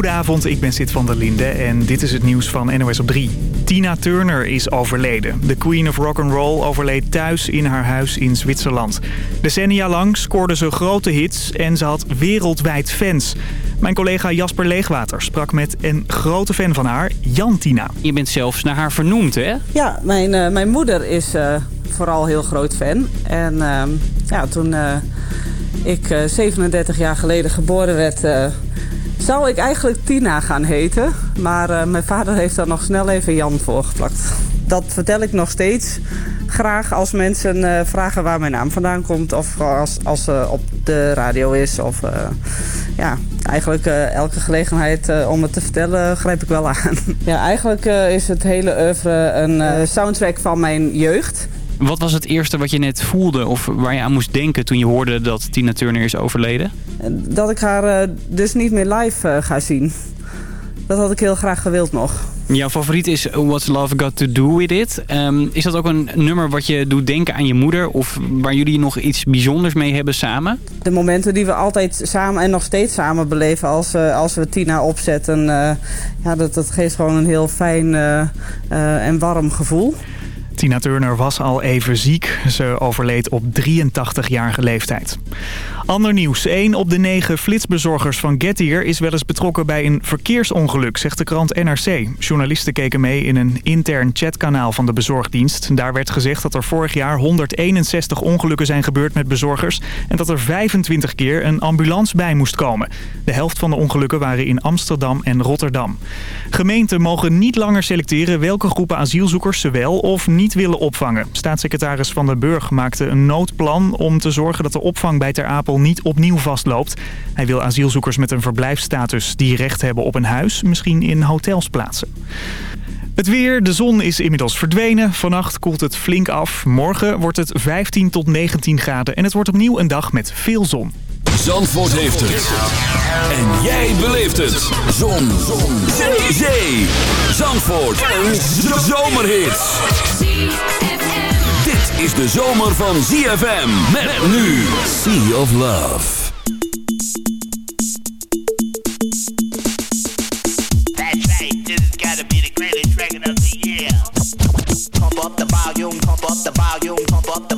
Goedenavond, ik ben Sid van der Linde en dit is het nieuws van NOS op 3. Tina Turner is overleden. De Queen of Rock'n'Roll overleed thuis in haar huis in Zwitserland. Decennia lang scoorde ze grote hits en ze had wereldwijd fans. Mijn collega Jasper Leegwater sprak met een grote fan van haar, Jan Tina. Je bent zelfs naar haar vernoemd, hè? Ja, mijn, uh, mijn moeder is uh, vooral heel groot fan. En uh, ja, toen eh, ik 37 jaar geleden geboren werd zou ik eigenlijk Tina gaan heten. Maar uh, mijn vader heeft daar nog snel even Jan voor geplakt. Dat vertel ik nog steeds graag als mensen uh, vragen waar mijn naam vandaan komt. Of als, als ze op de radio is. Of uh, ja, eigenlijk elke gelegenheid om het te vertellen grijp ik wel aan. ja, eigenlijk is het hele oeuvre een soundtrack van mijn jeugd. Wat was het eerste wat je net voelde of waar je aan moest denken toen je hoorde dat Tina Turner is overleden? Dat ik haar uh, dus niet meer live uh, ga zien. Dat had ik heel graag gewild nog. Jouw favoriet is What's Love Got To Do With It. Um, is dat ook een nummer wat je doet denken aan je moeder? Of waar jullie nog iets bijzonders mee hebben samen? De momenten die we altijd samen en nog steeds samen beleven als, uh, als we Tina opzetten. ja, dat, dat geeft gewoon een heel fijn en warm gevoel. Tina Turner was al even ziek. Ze overleed op 83-jarige leeftijd. Ander nieuws. 1 op de 9 flitsbezorgers van Getir is wel eens betrokken bij een verkeersongeluk, zegt de krant NRC. Journalisten keken mee in een intern chatkanaal van de bezorgdienst. Daar werd gezegd dat er vorig jaar 161 ongelukken zijn gebeurd met bezorgers... en dat er 25 keer een ambulance bij moest komen. De helft van de ongelukken waren in Amsterdam en Rotterdam. Gemeenten mogen niet langer selecteren welke groepen asielzoekers ze wel of niet willen opvangen. Staatssecretaris Van der Burg maakte een noodplan om te zorgen dat de opvang bij Ter Apel niet opnieuw vastloopt. Hij wil asielzoekers met een verblijfsstatus die recht hebben op een huis misschien in hotels plaatsen. Het weer, de zon is inmiddels verdwenen. Vannacht koelt het flink af. Morgen wordt het 15 tot 19 graden en het wordt opnieuw een dag met veel zon. Zandvoort heeft het. En jij beleeft het. Zon. zon. Zee. Zandvoort. Een zomerhit. Is de zomer van ZFM. Met nu Sea of Love. Pump up the volume, pump up the volume, pump up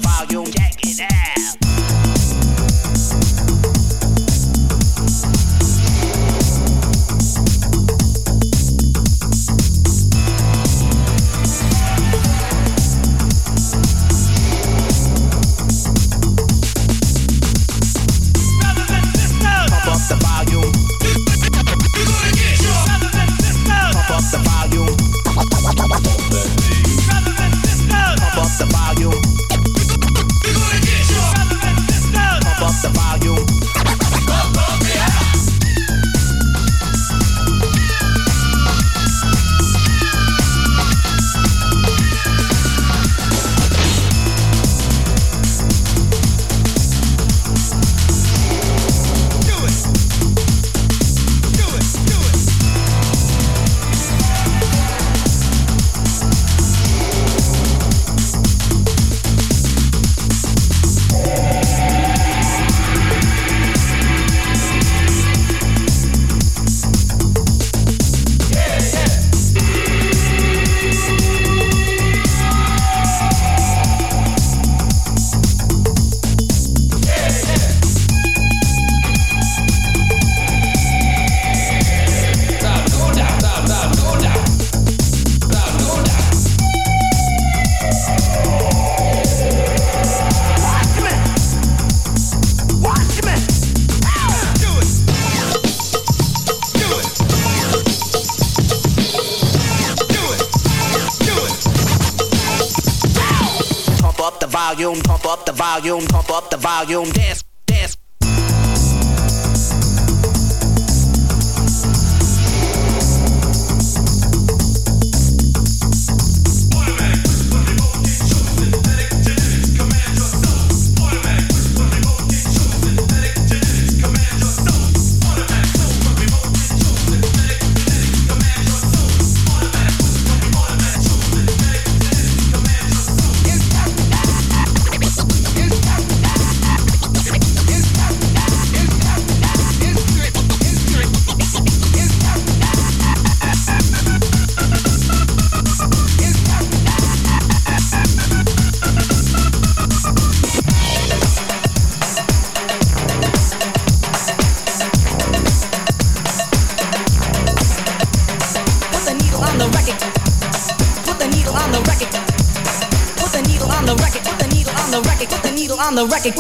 volume,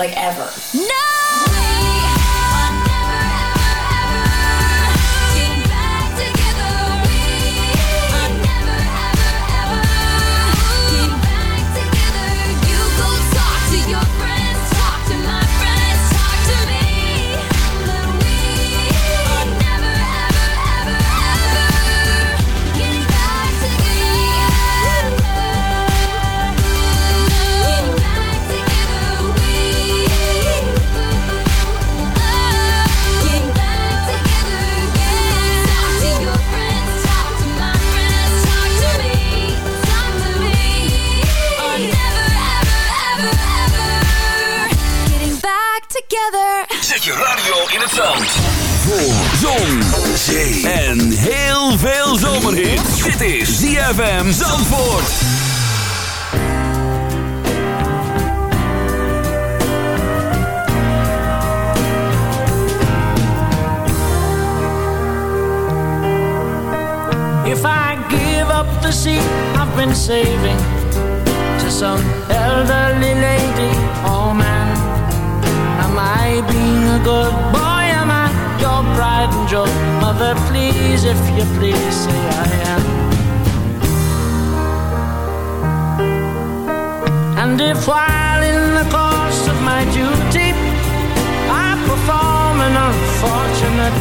Like, ever. No! En heel veel zomerhit. Dit is ZFM Zandvoort. If I give up the seat I've been saving to some elderly lady, oh man, am I being a good boy? Am I your pride and joy? Mother, please, if you please, say I am. And if while in the course of my duty I perform an unfortunate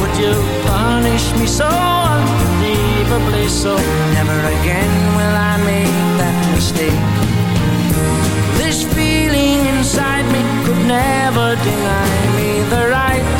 would you punish me so unbelievably so. Never again will I make that mistake. This feeling inside me could never deny me the right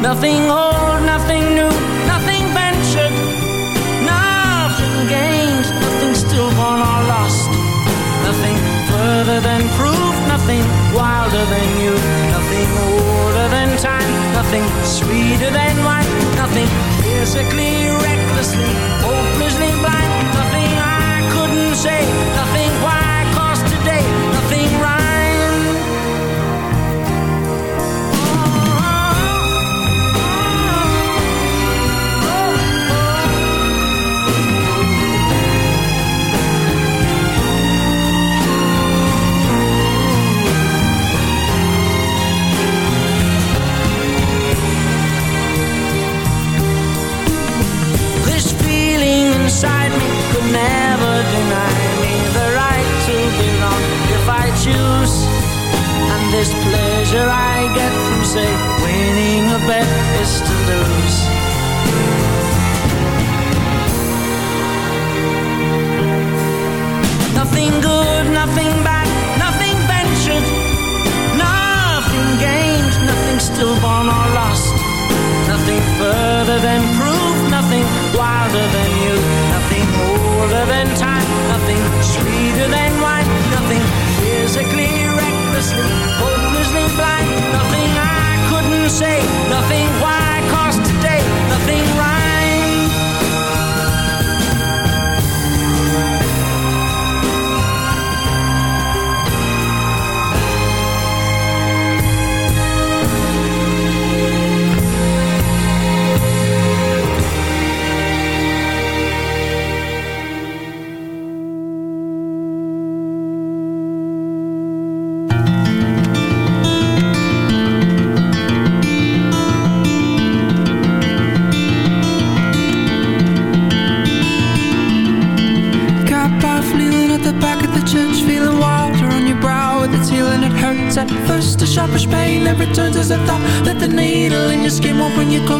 Nothing old, nothing new,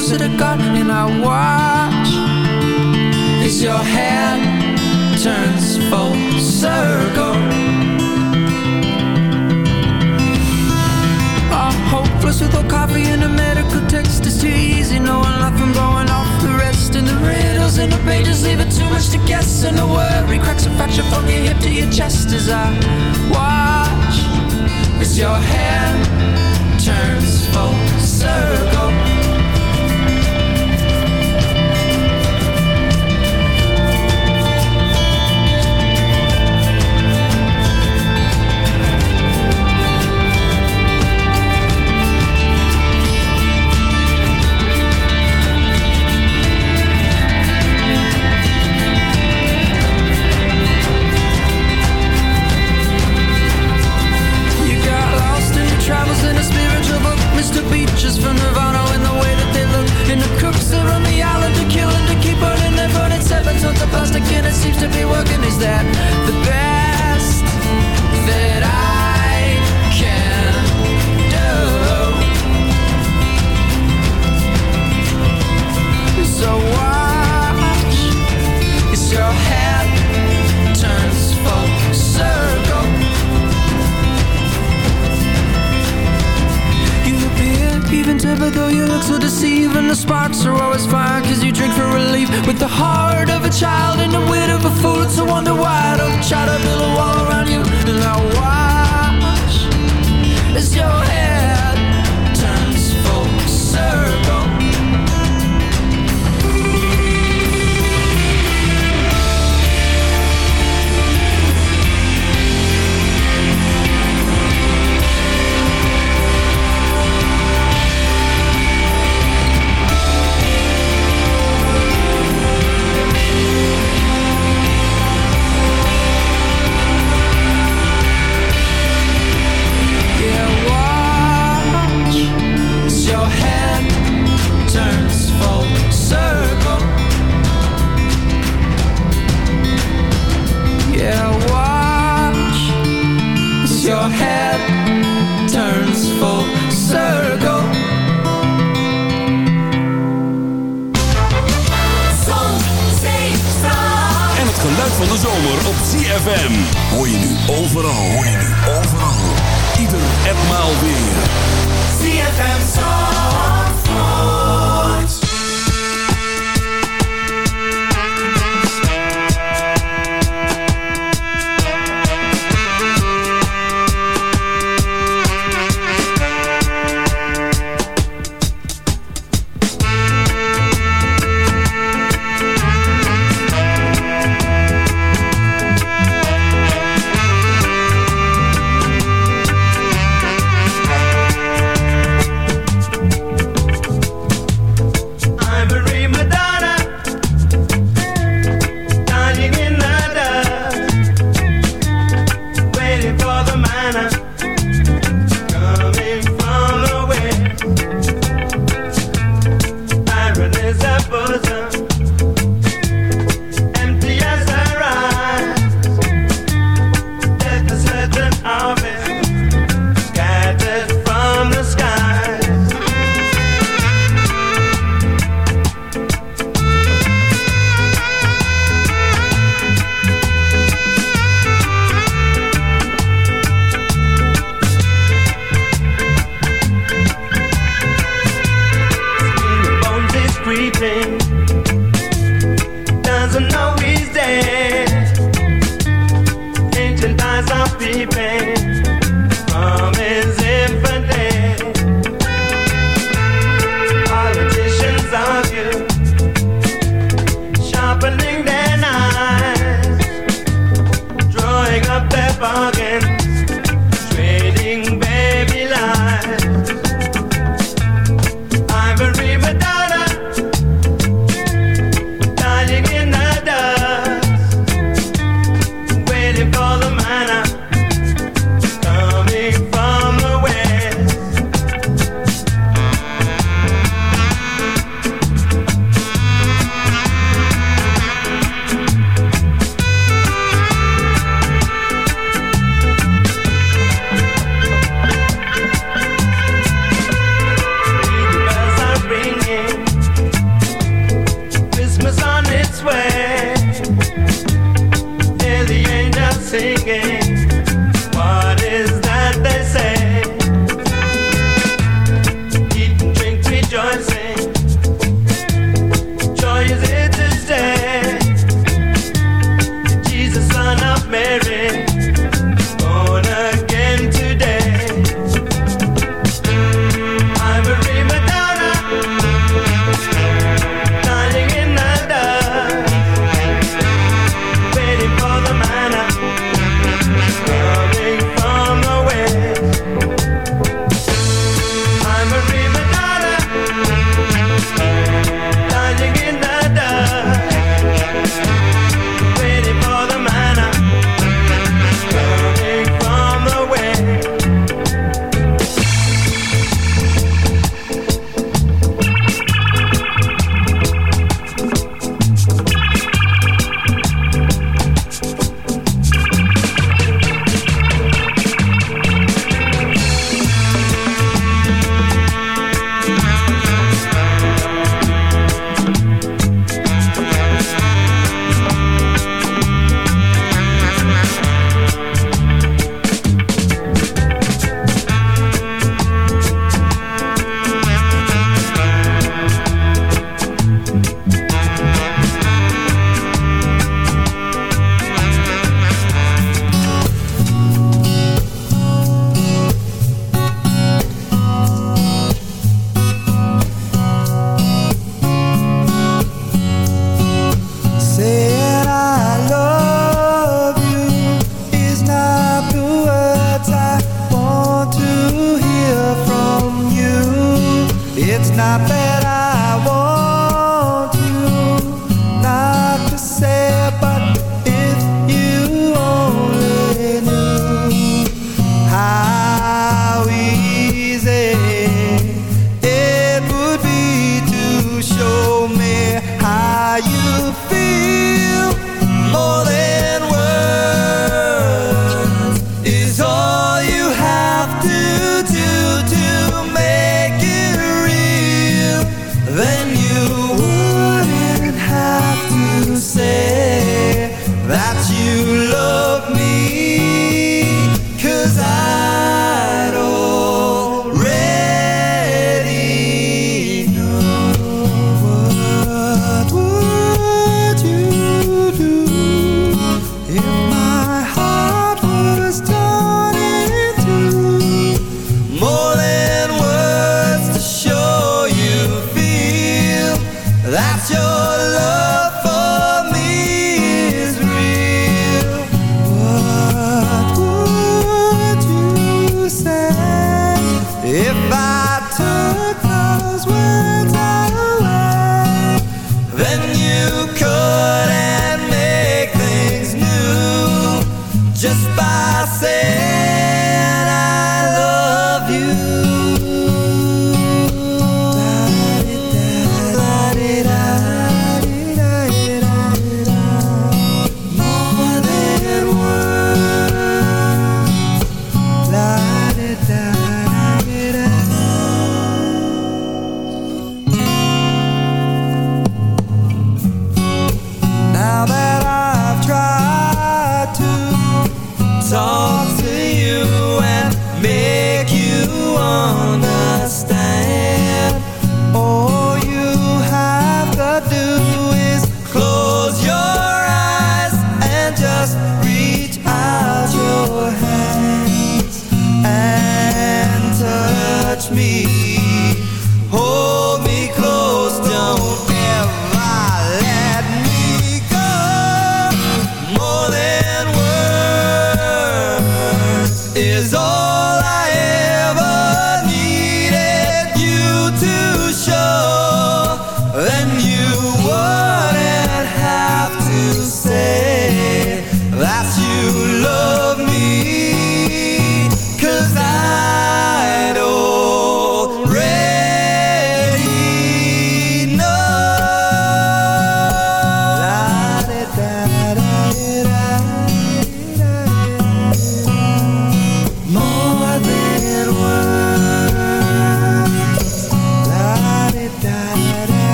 closer to God And I watch As your hand turns full circle. I'm hopeless with no coffee and a medical text It's too easy. Knowing nothing going off the rest. And the riddles in the pages leave it too much to guess. And the worry cracks a fracture from your hip to your chest As I watch as your hand turns full circle With the heart of a child and the wit of a fool. It's a wonder why I don't try to build a wall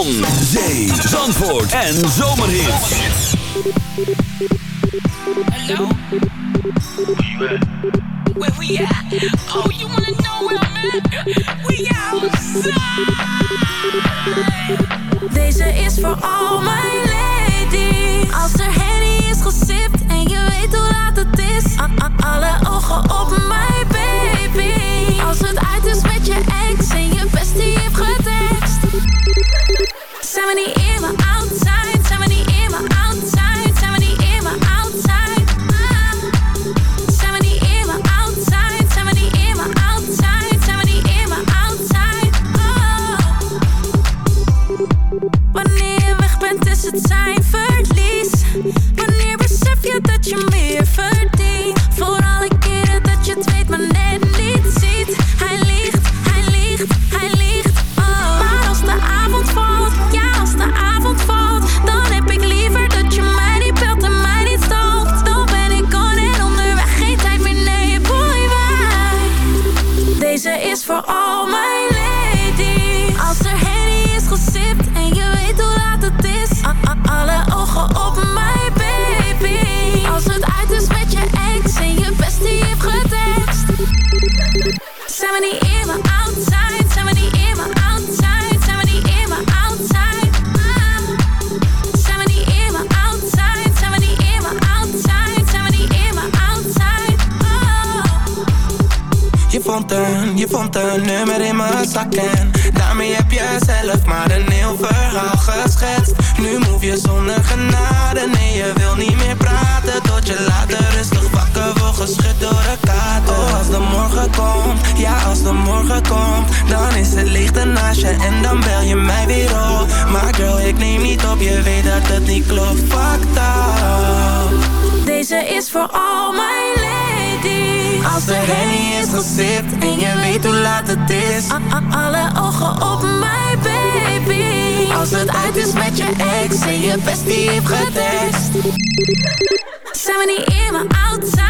Zon, zee, zandvoort en zomerhit. We at? Oh, you wanna know? We. Deze is voor al mijn ladies. Als er Daarmee heb je zelf maar een heel verhaal geschetst. Nu move je zonder genade. Nee, je wil niet meer praten Tot je later rustig wakker wordt. Geschud door een kaart Oh, als de morgen komt Ja, als de morgen komt. Dan is het licht naast je en dan bel je mij weer op. Maar girl, ik neem niet op, je weet dat het niet klopt. Fuck that Deze is voor al mijn ladies. Als de henny is gesipt en je weet hoe laat het is. Alle ogen op mijn baby. Als het uit is met je ex en je bestie heeft getest. Zijn we niet in mijn outside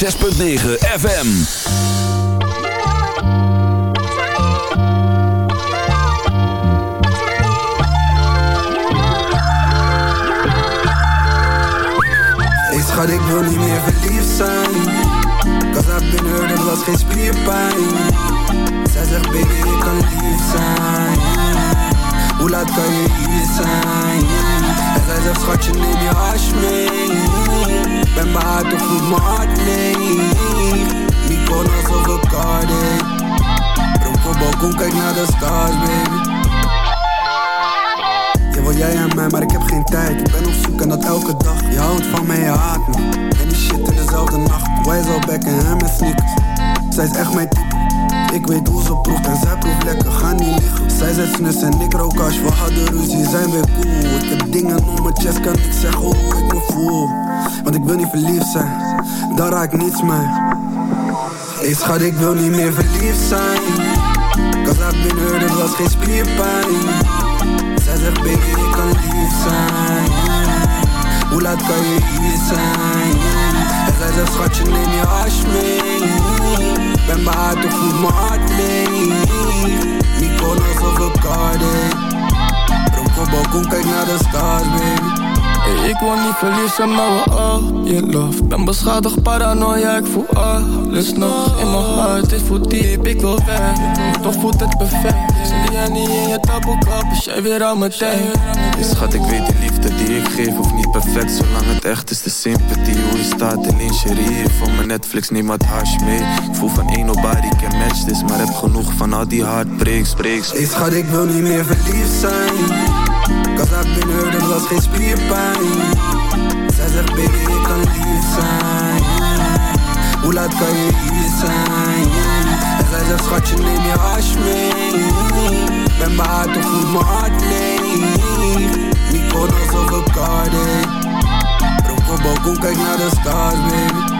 106.9 naar de baby. Je wil jij en mij, maar ik heb geen tijd. Ik ben op zoek en dat elke dag. Je houdt van mij, je haat me. En die shit in dezelfde nacht. Wij zal bekken en met sneakers Zij is echt mijn type. Ik weet hoe ze proeft en zij proeft lekker. Ga niet liggen. Zij zet snus en ik rook We hadden ruzie, zijn weer cool. Ik heb dingen om mijn chest, kan niet zeggen hoe ik me voel. Want ik wil niet verliefd zijn. Daar raak ik niets mee. Hey schat, ik wil niet meer verliefd zijn I've been hurt, het was geen spierpijn. Zij zegt baby ik kan lief zijn. Hoe laat kan je hier zijn? En zij zegt schatje neem je hash mee. Ben behaard of voelt mijn hart leeg. Mykonos of Bacardi Ronco balkon kijk naar de stars baby Hey, ik wil niet verliezen, maar we all je love. Ben beschadigd, paranoia, ik voel alles nog In mijn hart, dit voelt diep, ik wil weg. Toch voelt het perfect. Zie jij niet in je taboekap, is jij weer aan mijn tijd. Hey, schat, ik weet die liefde die ik geef hoeft niet perfect Zolang het echt is, de sympathie. Hoe je staat in lingerie Van mijn Netflix, neem wat hash mee. Ik voel van één nobody can match this Maar heb genoeg van al die heartbreaks, breaks. Hey schat, ik wil niet meer verliefd zijn Cause I've been hurt, was geen spierpijn. Zij zegt baby, ik kan lief zijn. Hoe laat kan je hier zijn? En zij zegt schatje, neem je hash mee. Ben behaard of voelt mijn hart leeg Mykonos of Bacardi Ronco balkon, kijk naar de stars baby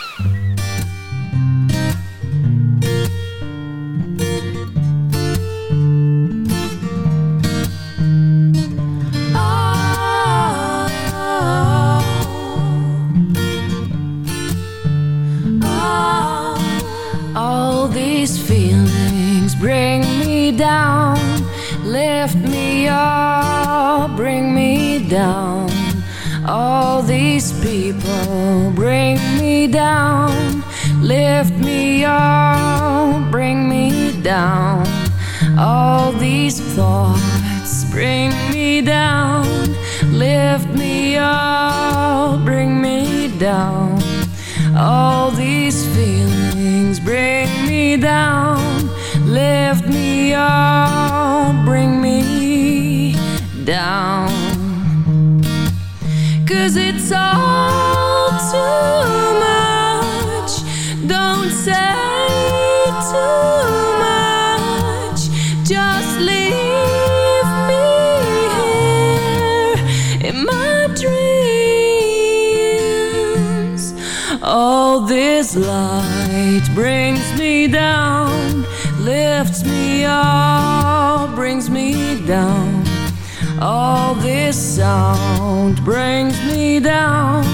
All these feelings bring me down, lift me up, bring me down. Cause it's all All this light brings me down, lifts me up, brings me down. All this sound brings me down,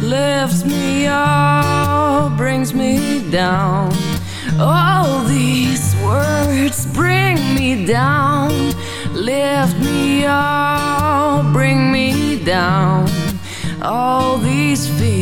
lifts me up, brings me down. All these words bring me down, lift me up, bring me down. All these feelings